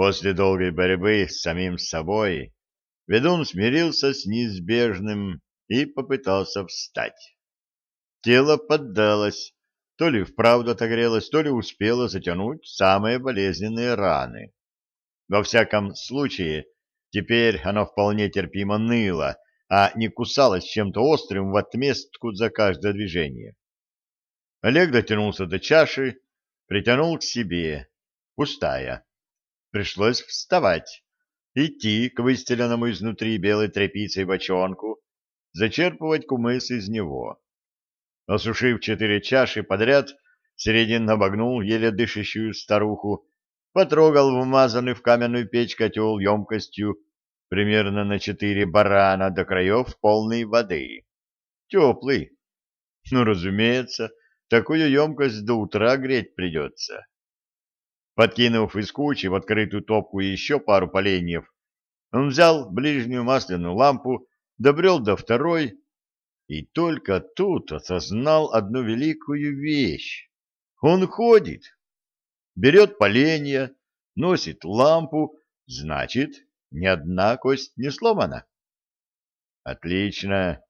После долгой борьбы с самим собой ведун смирился с неизбежным и попытался встать. Тело поддалось, то ли вправду отогрелось, то ли успело затянуть самые болезненные раны. Во всяком случае, теперь оно вполне терпимо ныло, а не кусалось чем-то острым в отместку за каждое движение. Олег дотянулся до чаши, притянул к себе. Пустая. Пришлось вставать, идти к выстеленному изнутри белой тряпицей бочонку, зачерпывать кумыс из него. Осушив четыре чаши подряд, Середин обогнул еле дышащую старуху, потрогал вмазанный в каменную печь котел емкостью примерно на четыре барана до краев полной воды. Теплый. Ну, разумеется, такую емкость до утра греть придется. Подкинув из кучи в открытую топку еще пару поленьев, он взял ближнюю масляную лампу, добрел до второй и только тут осознал одну великую вещь. Он ходит, берет поленья, носит лампу, значит, ни одна кость не сломана. Отлично,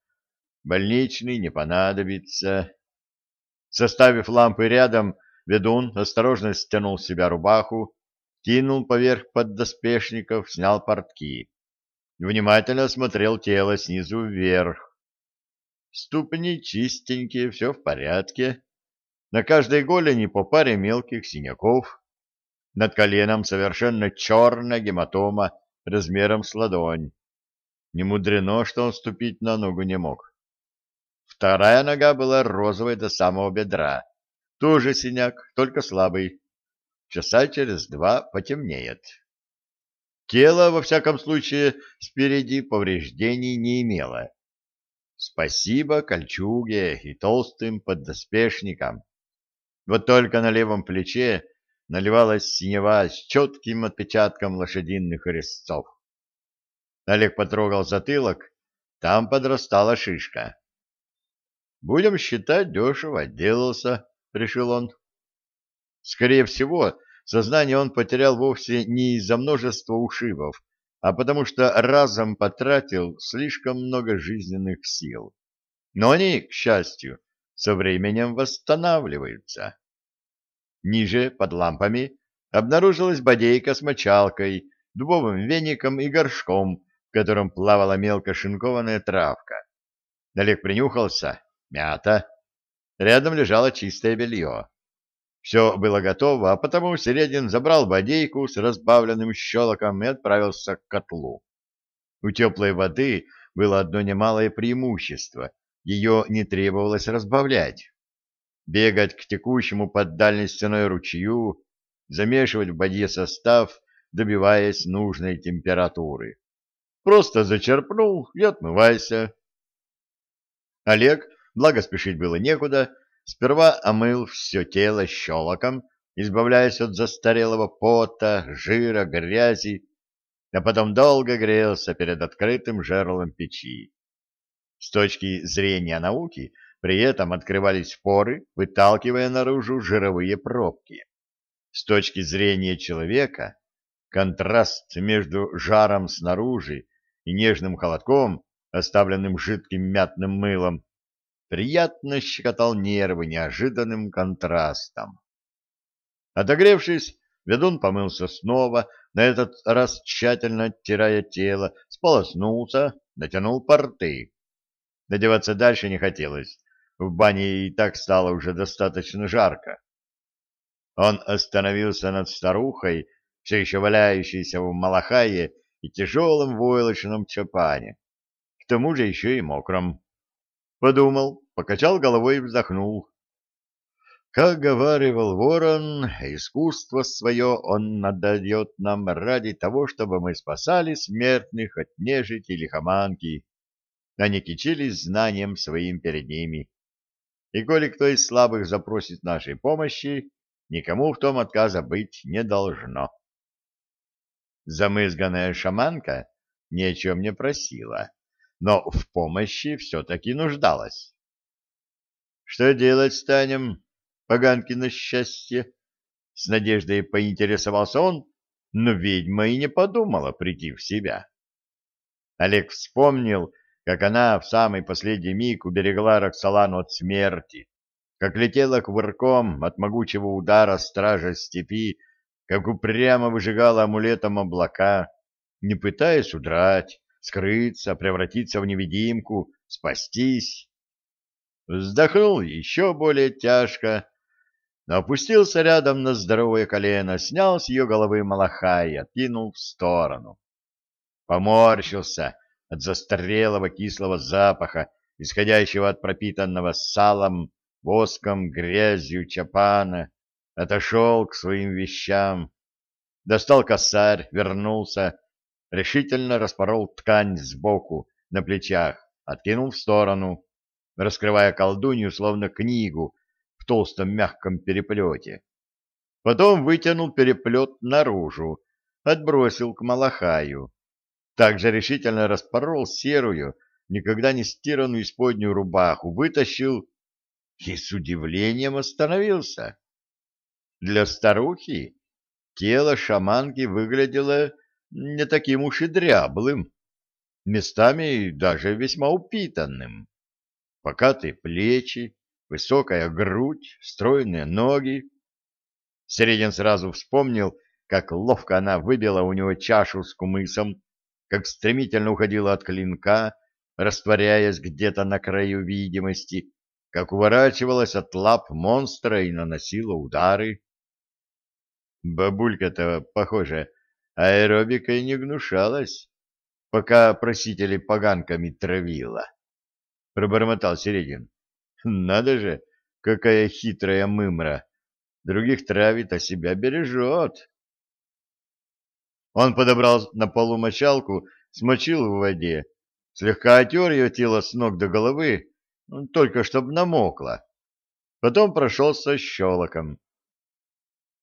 больничный не понадобится. Составив лампы рядом, ведун осторожно стянул с себя рубаху, кинул поверх поддоспешников, снял портки. Внимательно осмотрел тело снизу вверх. Ступни чистенькие, все в порядке. На каждой голени по паре мелких синяков. Над коленом совершенно черная гематома размером с ладонь. Не мудрено, что он ступить на ногу не мог. Вторая нога была розовой до самого бедра. Тоже синяк, только слабый. Часа через два потемнеет. Тело, во всяком случае, спереди повреждений не имело. Спасибо кольчуге и толстым поддоспешникам. Вот только на левом плече наливалась синева с четким отпечатком лошадиных резцов. Олег потрогал затылок, там подрастала шишка. «Будем считать, дешево отделался», — решил он. Скорее всего, сознание он потерял вовсе не из-за множества ушибов, а потому что разом потратил слишком много жизненных сил. Но они, к счастью, со временем восстанавливаются. Ниже, под лампами, обнаружилась бодейка с мочалкой, дубовым веником и горшком, в котором плавала мелко шинкованная травка. Олег принюхался. Мята. Рядом лежало чистое белье. Все было готово, а потому Середин забрал бодейку с разбавленным щелоком и отправился к котлу. У теплой воды было одно немалое преимущество. Ее не требовалось разбавлять. Бегать к текущему под дальней стеной ручью, замешивать в воде состав, добиваясь нужной температуры. Просто зачерпнул и отмывайся. Олег, благо спешить было некуда, Сперва омыл все тело щелоком, избавляясь от застарелого пота, жира, грязи, а потом долго грелся перед открытым жерлом печи. С точки зрения науки при этом открывались поры, выталкивая наружу жировые пробки. С точки зрения человека контраст между жаром снаружи и нежным холодком, оставленным жидким мятным мылом, приятно щекотал нервы неожиданным контрастом. Отогревшись, ведун помылся снова, на этот раз тщательно оттирая тело, сполоснулся, натянул порты. Надеваться дальше не хотелось, в бане и так стало уже достаточно жарко. Он остановился над старухой, все еще валяющейся в малахае и тяжелом войлочном чапане, к тому же еще и мокром. Подумал, покачал головой и вздохнул. Как говаривал ворон, искусство свое он отдает нам ради того, чтобы мы спасали смертных от нежити лихоманки, а не кичились знанием своим перед ними. И коли кто из слабых запросит нашей помощи, никому в том отказа быть не должно. Замызганная шаманка ни о чем не просила но в помощи все-таки нуждалась. «Что делать станем, поганки на счастье?» С надеждой поинтересовался он, но ведьма и не подумала прийти в себя. Олег вспомнил, как она в самый последний миг уберегла Роксолану от смерти, как летела кувырком от могучего удара стража степи, как упрямо выжигала амулетом облака, не пытаясь удрать, скрыться, превратиться в невидимку, спастись. Вздохнул еще более тяжко, но опустился рядом на здоровое колено, снял с ее головы малаха и откинул в сторону. Поморщился от застарелого кислого запаха, исходящего от пропитанного салом воском, грязью чапана, отошел к своим вещам, достал косарь, вернулся, решительно распорол ткань сбоку, на плечах, откинул в сторону, раскрывая колдунью, словно книгу в толстом мягком переплете. Потом вытянул переплет наружу, отбросил к Малахаю. Также решительно распорол серую, никогда не стиранную исподнюю рубаху, вытащил и с удивлением остановился. Для старухи тело шаманки выглядело не таким уж и дряблым, местами даже весьма упитанным. Покатые плечи, высокая грудь, стройные ноги. Середин сразу вспомнил, как ловко она выбила у него чашу с кумысом, как стремительно уходила от клинка, растворяясь где-то на краю видимости, как уворачивалась от лап монстра и наносила удары. Бабулька-то, похоже, аэробикой не гнушалась, пока просители поганками травила. Пробормотал Середин. Надо же, какая хитрая мымра. Других травит, а себя бережет. Он подобрал на полу мочалку, смочил в воде, слегка отер ее тело с ног до головы, ну, только чтобы намокло. Потом прошелся щелоком.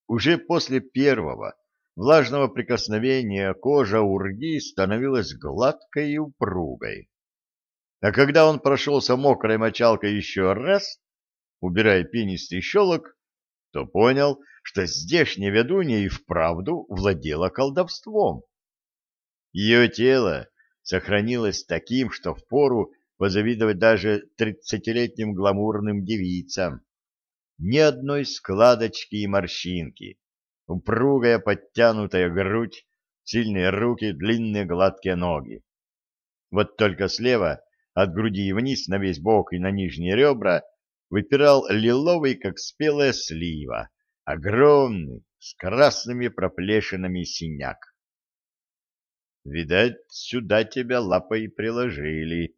Уже после первого влажного прикосновения кожа урги становилась гладкой и упругой. А когда он прошелся мокрой мочалкой еще раз, убирая пенистый щелок, то понял, что здешняя ведунья и вправду владела колдовством. Ее тело сохранилось таким, что впору позавидовать даже тридцатилетним гламурным девицам. Ни одной складочки и морщинки, упругая подтянутая грудь, сильные руки, длинные гладкие ноги. Вот только слева, от груди вниз на весь бок и на нижние ребра, выпирал лиловый, как спелая слива, огромный, с красными проплешинами синяк. Видать, сюда тебя лапой приложили,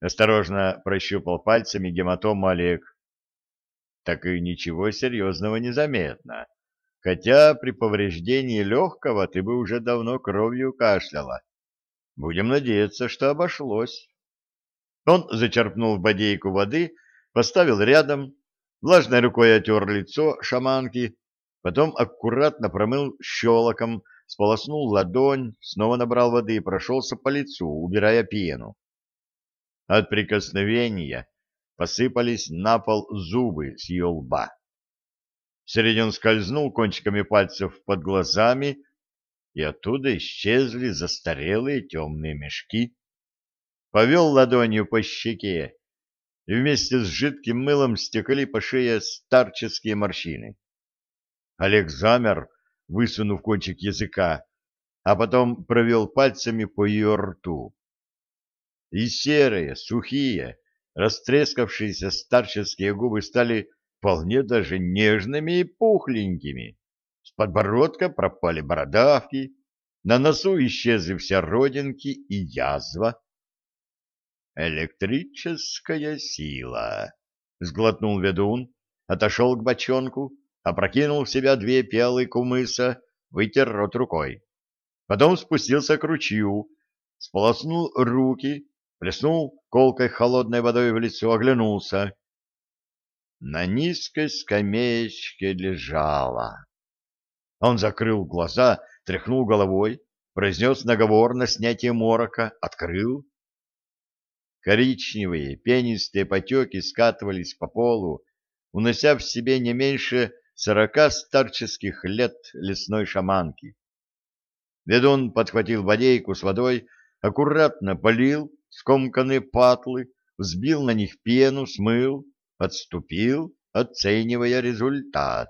Осторожно прощупал пальцами гематому Олег. Так и ничего серьезного не заметно. Хотя при повреждении легкого ты бы уже давно кровью кашляла. Будем надеяться, что обошлось. Он зачерпнул в бодейку воды, поставил рядом, влажной рукой отер лицо шаманки, потом аккуратно промыл щелоком, сполоснул ладонь, снова набрал воды и прошелся по лицу, убирая пену. От прикосновения посыпались на пол зубы с ее лба. Середин скользнул кончиками пальцев под глазами, и оттуда исчезли застарелые темные мешки. Повел ладонью по щеке, и вместе с жидким мылом стекали по шее старческие морщины. Олег замер, высунув кончик языка, а потом провел пальцами по ее рту и серые, сухие, растрескавшиеся старческие губы стали вполне даже нежными и пухленькими. С подбородка пропали бородавки, на носу исчезли все родинки и язва. «Электрическая сила!» — сглотнул ведун, отошел к бочонку, опрокинул в себя две пиалы кумыса, вытер рот рукой. Потом спустился к ручью, сполоснул руки, плеснул колкой холодной водой в лицо, оглянулся. На низкой скамеечке лежала. Он закрыл глаза, тряхнул головой, произнес наговор на снятие морока, открыл. Коричневые, пенистые потеки скатывались по полу, унося в себе не меньше сорока старческих лет лесной шаманки. Ведун подхватил бодейку с водой, аккуратно полил скомканные патлы, взбил на них пену, смыл, отступил, оценивая результат.